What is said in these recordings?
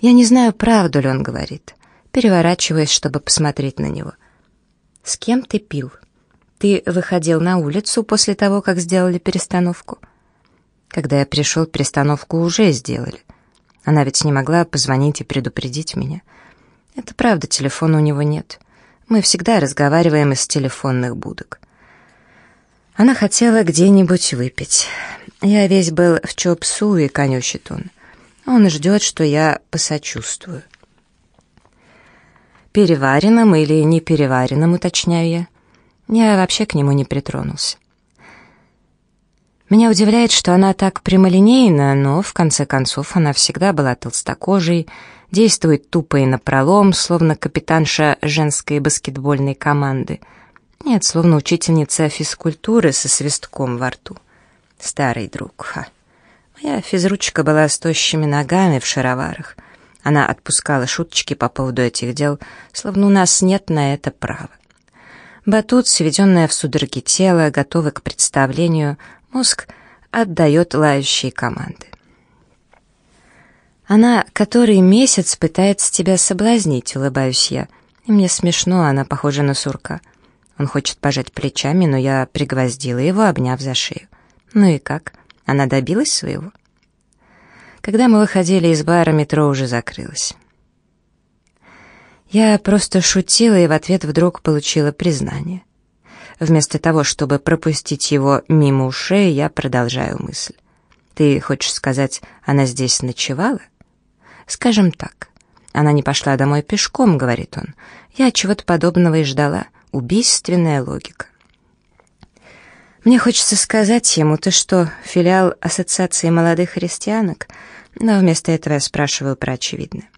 Я не знаю, правду ли он говорит. Переворачиваясь, чтобы посмотреть на него. «С кем ты пил? Ты выходил на улицу после того, как сделали перестановку?» Когда я пришел, перестановку уже сделали. Она ведь не могла позвонить и предупредить меня. Это правда, телефона у него нет. Мы всегда разговариваем из телефонных будок. Она хотела где-нибудь выпить. Я весь был в чопсу и конючит он. Он ждет, что я посочувствую. Переваренным или не переваренным, уточняю я. Я вообще к нему не притронулся. Меня удивляет, что она так прямолинейна, но, в конце концов, она всегда была толстокожей, действует тупо и напролом, словно капитанша женской баскетбольной команды. Нет, словно учительница физкультуры со свистком во рту. Старый друг, ха. Моя физручка была с тощими ногами в шароварах. Она отпускала шуточки по поводу этих дел, словно у нас нет на это права. Батут, сведенное в судороги тело, готовый к представлению, мозг отдает лающие команды. Она который месяц пытается тебя соблазнить, улыбаюсь я. И мне смешно, она похожа на сурка. Он хочет пожать плечами, но я пригвоздила его, обняв за шею. Ну и как? Она добилась своего? Когда мы выходили из бара, метро уже закрылось. Я просто шутила и в ответ вдруг получила признание. Вместо того, чтобы пропустить его мимо ушей, я продолжаю мысль. «Ты хочешь сказать, она здесь ночевала?» «Скажем так. Она не пошла домой пешком», — говорит он. «Я чего-то подобного и ждала. Убийственная логика». Мне хочется сказать ему, ты что, филиал Ассоциации молодых христианок? Но вместо этого я спрашиваю про очевидное.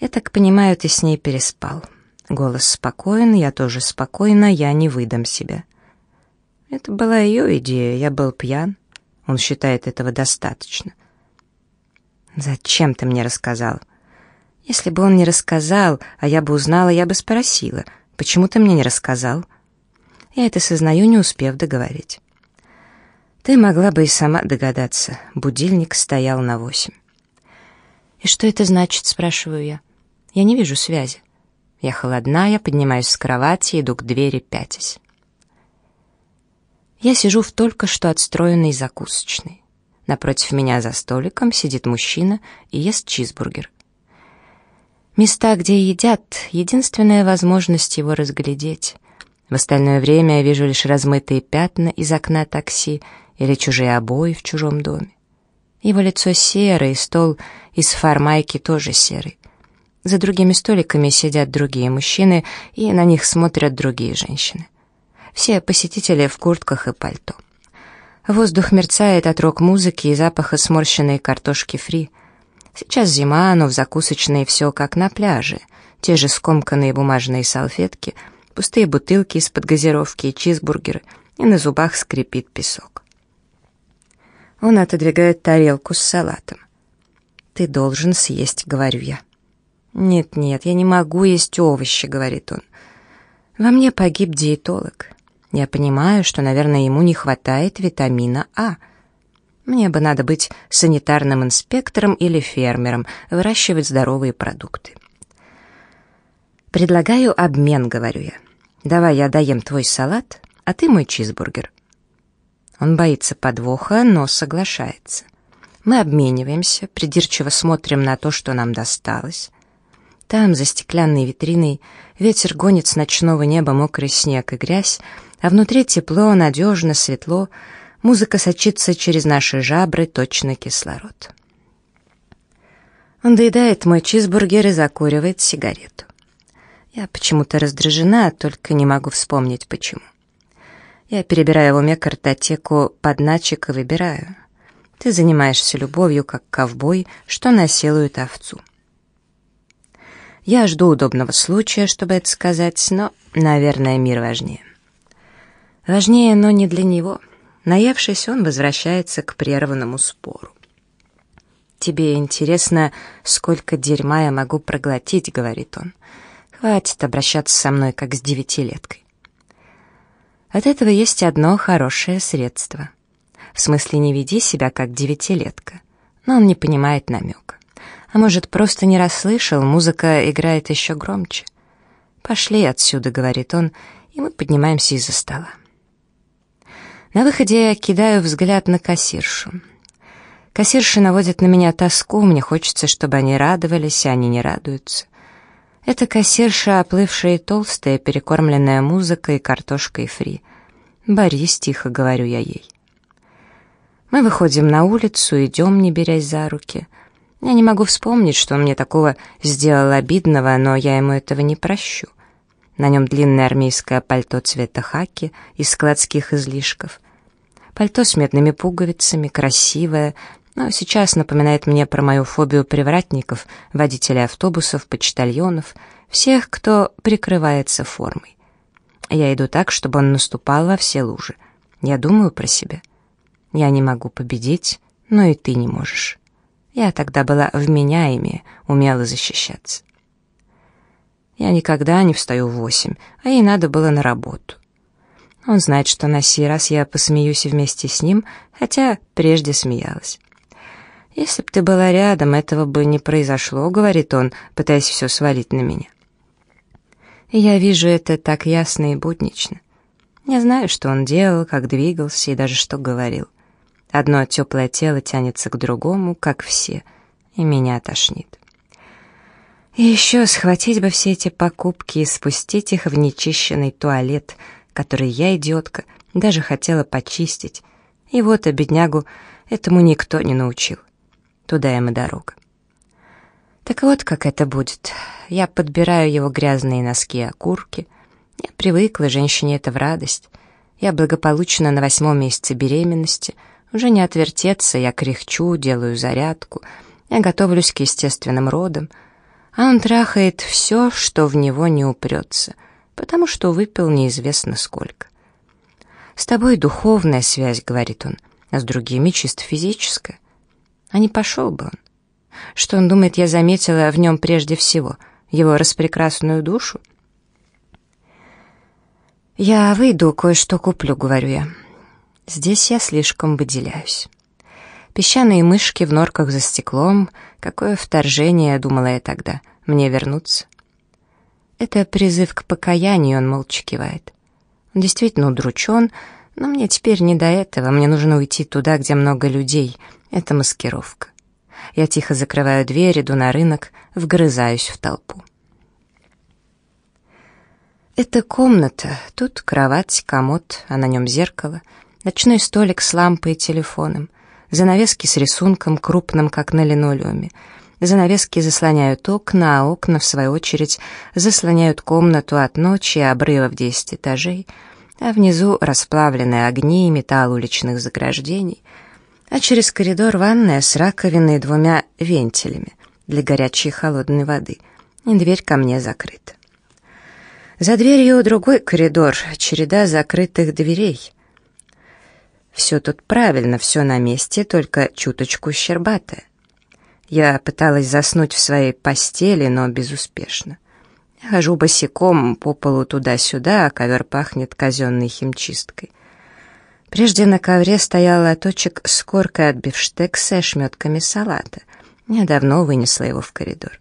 Я так понимаю, ты с ней переспал. Голос спокоен, я тоже спокойна, я не выдам себя. Это была ее идея, я был пьян. Он считает этого достаточно. Зачем ты мне рассказал? Если бы он не рассказал, а я бы узнала, я бы спросила, почему ты мне не рассказал? — я это сознаю, не успев договорить. Ты могла бы и сама догадаться. Будильник стоял на восемь. «И что это значит?» — спрашиваю я. «Я не вижу связи». Я холодна, я поднимаюсь с кровати, иду к двери, пятясь. Я сижу в только что отстроенной закусочной. Напротив меня за столиком сидит мужчина и ест чизбургер. Места, где едят, единственная возможность его разглядеть — в остальное время я вижу лишь размытые пятна из окна такси или чужие обои в чужом доме. Его лицо серое, стол из фармайки тоже серый. За другими столиками сидят другие мужчины, и на них смотрят другие женщины. Все посетители в куртках и пальто. Воздух мерцает от рок-музыки и запаха сморщенной картошки фри. Сейчас зима, но в закусочной все как на пляже. Те же скомканные бумажные салфетки — пустые бутылки из-под газировки и чизбургеры, и на зубах скрипит песок. Он отодвигает тарелку с салатом. «Ты должен съесть», — говорю я. «Нет-нет, я не могу есть овощи», — говорит он. «Во мне погиб диетолог. Я понимаю, что, наверное, ему не хватает витамина А. Мне бы надо быть санитарным инспектором или фермером, выращивать здоровые продукты». «Предлагаю обмен», — говорю я. Давай я доем твой салат, а ты мой чизбургер. Он боится подвоха, но соглашается. Мы обмениваемся, придирчиво смотрим на то, что нам досталось. Там, за стеклянной витриной, ветер гонит с ночного неба мокрый снег и грязь, а внутри тепло, надежно, светло, музыка сочится через наши жабры, точно кислород. Он доедает мой чизбургер и закуривает сигарету. Я почему-то раздражена, только не могу вспомнить почему. Я перебираю в уме картотеку подначек и выбираю. Ты занимаешься любовью, как ковбой, что насилует овцу. Я жду удобного случая, чтобы это сказать, но, наверное, мир важнее. Важнее, но не для него. Наевшись, он возвращается к прерванному спору. «Тебе интересно, сколько дерьма я могу проглотить», — говорит он. Хватит обращаться со мной, как с девятилеткой. От этого есть одно хорошее средство. В смысле, не веди себя, как девятилетка. Но он не понимает намека. А может, просто не расслышал, музыка играет еще громче. «Пошли отсюда», — говорит он, и мы поднимаемся из-за стола. На выходе я кидаю взгляд на кассиршу. Кассирши наводят на меня тоску, мне хочется, чтобы они радовались, а они не радуются. Это кассирша, оплывшая и толстая, перекормленная музыкой, картошкой фри. «Борис», — тихо говорю я ей. Мы выходим на улицу, идем, не берясь за руки. Я не могу вспомнить, что он мне такого сделал обидного, но я ему этого не прощу. На нем длинное армейское пальто цвета хаки из складских излишков. Пальто с медными пуговицами, красивое, но сейчас напоминает мне про мою фобию привратников, водителей автобусов, почтальонов, всех, кто прикрывается формой. Я иду так, чтобы он наступал во все лужи. Я думаю про себя. Я не могу победить, но и ты не можешь. Я тогда была вменяемее, умела защищаться. Я никогда не встаю в восемь, а ей надо было на работу. Он знает, что на сей раз я посмеюсь вместе с ним, хотя прежде смеялась. «Если б ты была рядом, этого бы не произошло», — говорит он, пытаясь все свалить на меня. Я вижу это так ясно и буднично. Я знаю, что он делал, как двигался и даже что говорил. Одно теплое тело тянется к другому, как все, и меня тошнит. И еще схватить бы все эти покупки и спустить их в нечищенный туалет, который я, идиотка, даже хотела почистить. И вот, а беднягу, этому никто не научил. Туда им и дорога. Так вот, как это будет. Я подбираю его грязные носки и окурки. Я привыкла, женщине это в радость. Я благополучно на восьмом месяце беременности. Уже не отвертеться, я кряхчу, делаю зарядку. Я готовлюсь к естественным родам. А он трахает все, что в него не упрется, потому что выпил неизвестно сколько. «С тобой духовная связь», — говорит он, — «а с другими чисто физическая». А не пошел бы он. Что он думает, я заметила в нем прежде всего? Его распрекрасную душу? «Я выйду, кое-что куплю», — говорю я. Здесь я слишком выделяюсь. Песчаные мышки в норках за стеклом. Какое вторжение, думала я тогда. Мне вернуться? Это призыв к покаянию, он молча кивает. Он действительно удручен, но мне теперь не до этого. Мне нужно уйти туда, где много людей — это маскировка. Я тихо закрываю дверь, иду на рынок, вгрызаюсь в толпу. Это комната. Тут кровать, комод, а на нем зеркало, ночной столик с лампой и телефоном, занавески с рисунком, крупным, как на линолеуме. Занавески заслоняют окна, а окна, в свою очередь, заслоняют комнату от ночи и обрыва в десять этажей, а внизу расплавленные огни и металл уличных заграждений — а через коридор ванная с раковиной и двумя вентилями для горячей и холодной воды, и дверь ко мне закрыта. За дверью другой коридор, череда закрытых дверей. Все тут правильно, все на месте, только чуточку щербатое. Я пыталась заснуть в своей постели, но безуспешно. Хожу босиком по полу туда-сюда, а ковер пахнет казенной химчисткой. Прежде на ковре стоял лоточек с коркой от бифштекса и ошметками салата. Я давно вынесла его в коридор.